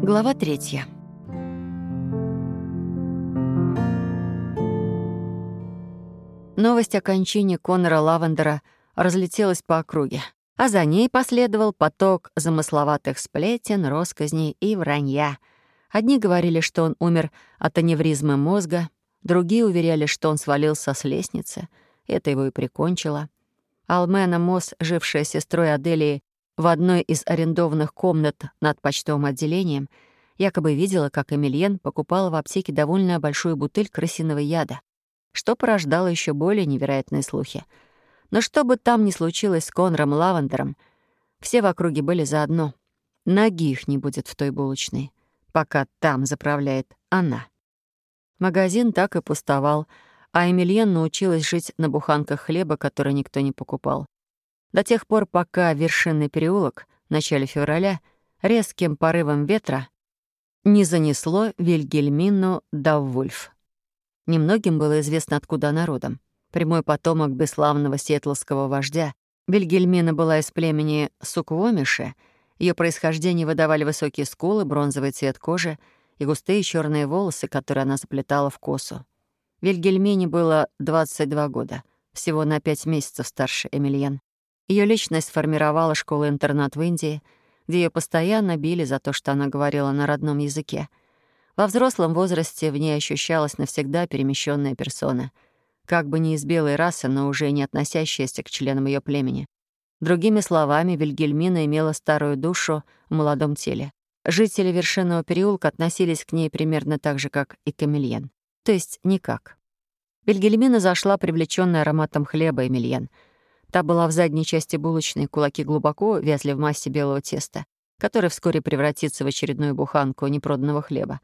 Глава третья. Новость о кончине Конора Лавендера разлетелась по округе, а за ней последовал поток замысловатых сплетен, росказней и вранья. Одни говорили, что он умер от аневризмы мозга, другие уверяли, что он свалился с лестницы. Это его и прикончило. Алмена Мосс, жившая сестрой Аделии в одной из арендованных комнат над почтовым отделением, якобы видела, как Эмильен покупала в аптеке довольно большую бутыль крысиного яда, что порождало еще более невероятные слухи. Но что бы там ни случилось с Конром Лавандером, все в округе были заодно. Ноги их не будет в той булочной, пока там заправляет она. Магазин так и пустовал — а Эмильен научилась жить на буханках хлеба, который никто не покупал. До тех пор, пока вершинный переулок в начале февраля резким порывом ветра не занесло Вильгельмину Даввульф. Немногим было известно, откуда она родом. Прямой потомок бесславного сетловского вождя, Вильгельмина была из племени Суквомиши, ее происхождение выдавали высокие скулы, бронзовый цвет кожи и густые черные волосы, которые она заплетала в косу. Вильгельмине было 22 года, всего на пять месяцев старше Эмильен. Ее личность сформировала школу-интернат в Индии, где ее постоянно били за то, что она говорила на родном языке. Во взрослом возрасте в ней ощущалась навсегда перемещенная персона, как бы не из белой расы, но уже не относящаяся к членам ее племени. Другими словами, Вильгельмина имела старую душу в молодом теле. Жители вершинного переулка относились к ней примерно так же, как и к Эмильен то есть никак. Бельгельмина зашла, привлечённая ароматом хлеба Эмильен. Та была в задней части булочной, кулаки глубоко вязли в массе белого теста, который вскоре превратится в очередную буханку непроданного хлеба.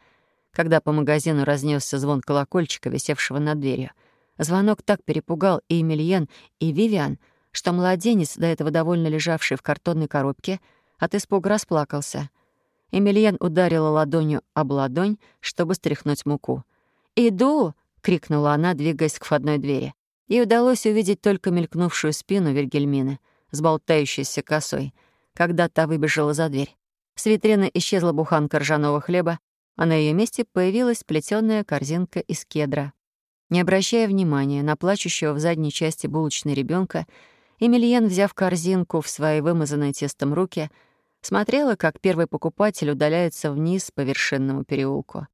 Когда по магазину разнесся звон колокольчика, висевшего над дверью. Звонок так перепугал и Эмильен, и Вивиан, что младенец, до этого довольно лежавший в картонной коробке, от испуга расплакался. Эмильен ударила ладонью об ладонь, чтобы стряхнуть муку — «Иду!» — крикнула она, двигаясь к входной двери. Ей удалось увидеть только мелькнувшую спину Вильгельмины с болтающейся косой, когда та выбежала за дверь. С витрины исчезла буханка ржаного хлеба, а на ее месте появилась плетёная корзинка из кедра. Не обращая внимания на плачущего в задней части булочной ребенка, Эмильен, взяв корзинку в свои вымазанные тестом руки, смотрела, как первый покупатель удаляется вниз по вершинному переулку.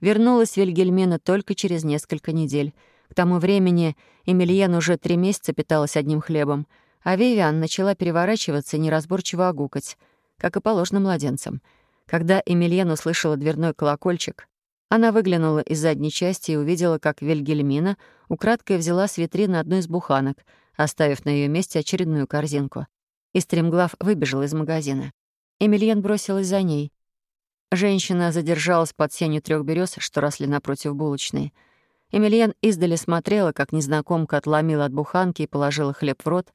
Вернулась Вильгельмина только через несколько недель. К тому времени Эмильен уже три месяца питалась одним хлебом, а Вивиан начала переворачиваться и неразборчиво огукать, как и положено младенцам. Когда Эмильен услышала дверной колокольчик, она выглянула из задней части и увидела, как Вильгельмина украдкой взяла с витрины одну из буханок, оставив на ее месте очередную корзинку. И стремглав выбежала из магазина. Эмильен бросилась за ней. Женщина задержалась под сенью трех берез, что росли напротив булочной. Эмильен издали смотрела, как незнакомка отломила от буханки и положила хлеб в рот,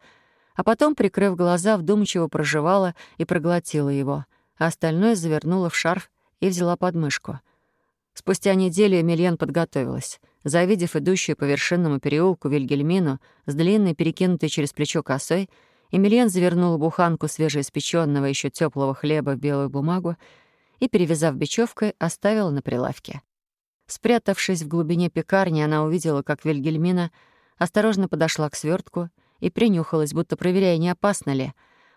а потом, прикрыв глаза, вдумчиво проживала и проглотила его, а остальное завернула в шарф и взяла под мышку. Спустя неделю Эмильен подготовилась. Завидев идущую по вершинному переулку Вильгельмину с длинной, перекинутой через плечо косой, Эмильен завернула буханку свежеиспеченного еще теплого хлеба в белую бумагу и, перевязав бечевкой, оставила на прилавке. Спрятавшись в глубине пекарни, она увидела, как Вильгельмина осторожно подошла к свертку и принюхалась, будто проверяя, не опасно ли.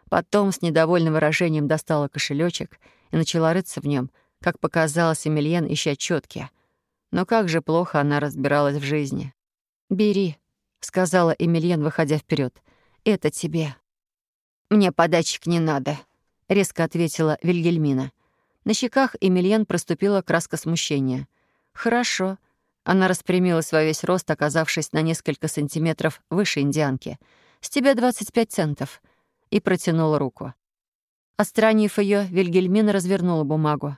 Потом с недовольным выражением достала кошелечек и начала рыться в нем, как показалось Эмильен, ища четки. Но как же плохо она разбиралась в жизни. «Бери», — сказала Эмильен, выходя вперед. «Это тебе». «Мне подачек не надо», — резко ответила Вильгельмина. На щеках Эмильен проступила краска смущения. «Хорошо». Она распрямилась во весь рост, оказавшись на несколько сантиметров выше индианки. «С тебя 25 центов». И протянула руку. Отстранив ее, Вильгельмина развернула бумагу.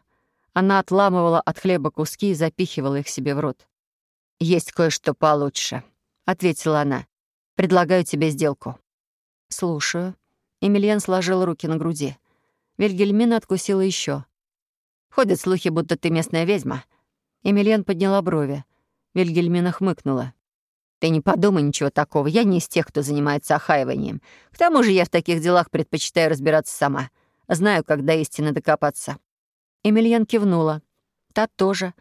Она отламывала от хлеба куски и запихивала их себе в рот. «Есть кое-что получше», — ответила она. «Предлагаю тебе сделку». «Слушаю». Эмильен сложил руки на груди. Вильгельмина откусила еще. Ходят слухи, будто ты местная ведьма». Эмилиан подняла брови. Вильгельмина хмыкнула. «Ты не подумай ничего такого. Я не из тех, кто занимается охаиванием. К тому же я в таких делах предпочитаю разбираться сама. Знаю, когда истинно докопаться». Эмильен кивнула. Та тоже.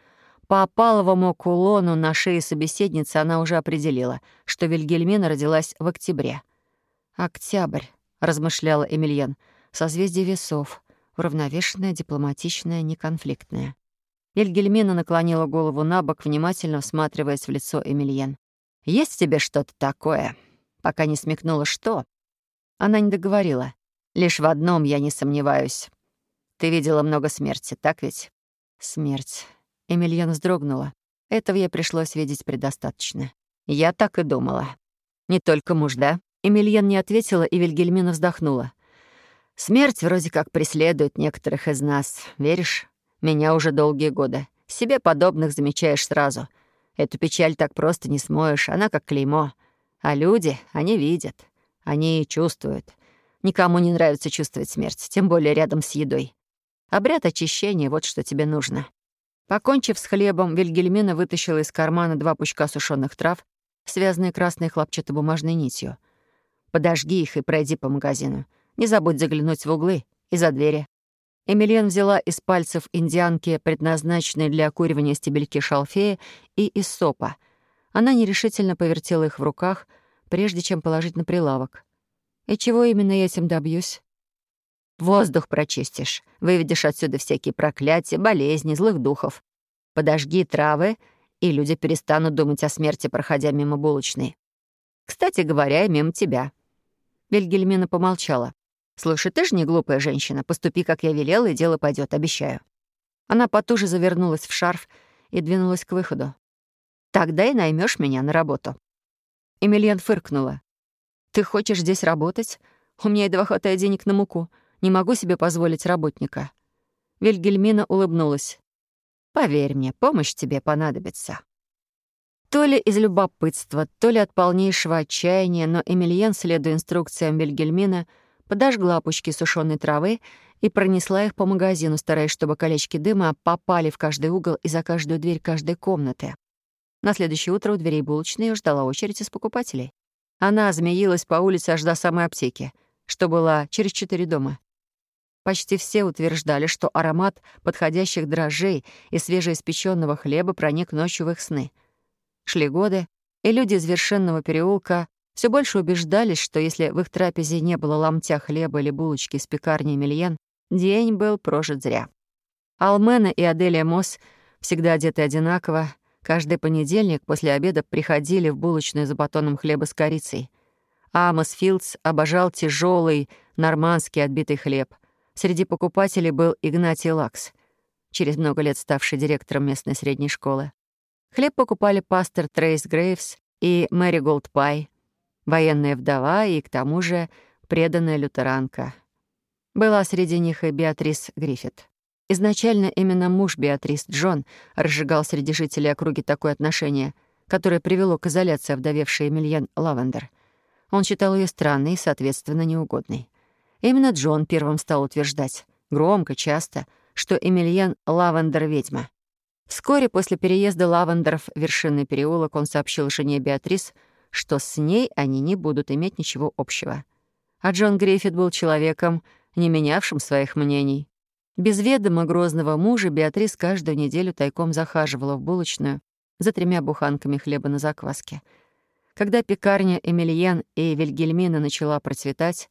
По опаловому кулону на шее собеседницы она уже определила, что Вильгельмина родилась в октябре. «Октябрь», — размышляла Эмильен, — «созвездие весов, уравновешенное, дипломатичное, неконфликтное». Вильгельмина наклонила голову на бок, внимательно всматриваясь в лицо Эмильен. «Есть тебе что-то такое?» Пока не смекнула, что. Она не договорила. «Лишь в одном я не сомневаюсь. Ты видела много смерти, так ведь?» «Смерть». Эмильен вздрогнула. Этого ей пришлось видеть предостаточно. «Я так и думала. Не только муж, да?» Эмильен не ответила, и Вильгельмина вздохнула. «Смерть вроде как преследует некоторых из нас. Веришь? Меня уже долгие годы. Себе подобных замечаешь сразу. Эту печаль так просто не смоешь, она как клеймо. А люди, они видят, они чувствуют. Никому не нравится чувствовать смерть, тем более рядом с едой. Обряд очищения — вот что тебе нужно». Покончив с хлебом, Вильгельмина вытащила из кармана два пучка сушеных трав, связанные красной хлопчатобумажной нитью. «Подожги их и пройди по магазину. Не забудь заглянуть в углы и за двери. Эмилиан взяла из пальцев индианки, предназначенные для окуривания стебельки шалфея и из. Она нерешительно повертела их в руках, прежде чем положить на прилавок. «И чего именно я этим добьюсь?» «Воздух прочистишь, выведешь отсюда всякие проклятия, болезни, злых духов. Подожги травы, и люди перестанут думать о смерти, проходя мимо булочной. Кстати говоря, мимо тебя». Вильгельмина помолчала. «Слушай, ты же не глупая женщина. Поступи, как я велела, и дело пойдет, обещаю». Она потуже завернулась в шарф и двинулась к выходу. «Тогда и наймешь меня на работу». Эмильян фыркнула. «Ты хочешь здесь работать? У меня едва хватает денег на муку. Не могу себе позволить работника». Вильгельмина улыбнулась. «Поверь мне, помощь тебе понадобится». То ли из любопытства, то ли от полнейшего отчаяния, но Эмильен, следуя инструкциям Вильгельмина, подожгла пучки сушеной травы и пронесла их по магазину, стараясь, чтобы колечки дыма попали в каждый угол и за каждую дверь каждой комнаты. На следующее утро у дверей булочной ее ждала очередь из покупателей. Она змеилась по улице аж до самой аптеки, что была через четыре дома. Почти все утверждали, что аромат подходящих дрожжей и свежеиспеченного хлеба проник ночью в их сны. Шли годы, и люди из Вершинного переулка все больше убеждались, что если в их трапезе не было ломтя хлеба или булочки из пекарни Эмильен, день был прожит зря. Алмена и Аделия Мосс, всегда одеты одинаково, каждый понедельник после обеда приходили в булочную за батоном хлеба с корицей. Амос Филдс обожал тяжелый нормандский отбитый хлеб. Среди покупателей был Игнатий Лакс, через много лет ставший директором местной средней школы. Хлеб покупали пастор Трейс Грейвс и Мэри Голд Пай, военная вдова и, к тому же, преданная лютеранка. Была среди них и Беатрис Гриффит. Изначально именно муж Беатрис, Джон, разжигал среди жителей округи такое отношение, которое привело к изоляции овдовевшей Эмильен Лавендер. Он считал ее странной и, соответственно, неугодной. Именно Джон первым стал утверждать, громко, часто, что Эмильен Лавендер — ведьма. Вскоре после переезда Лавендеров в Вершинный переулок он сообщил жене Беатрис — что с ней они не будут иметь ничего общего. А Джон Гриффит был человеком, не менявшим своих мнений. Без ведома грозного мужа Беатрис каждую неделю тайком захаживала в булочную за тремя буханками хлеба на закваске. Когда пекарня Эмильен и Вильгельмина начала процветать,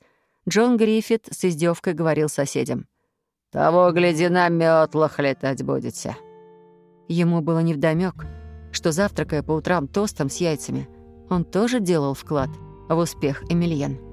Джон Гриффит с издевкой говорил соседям. «Того, гляди, на метлах летать будете». Ему было невдомёк, что, завтракая по утрам тостом с яйцами, он тоже делал вклад в успех Эмильен.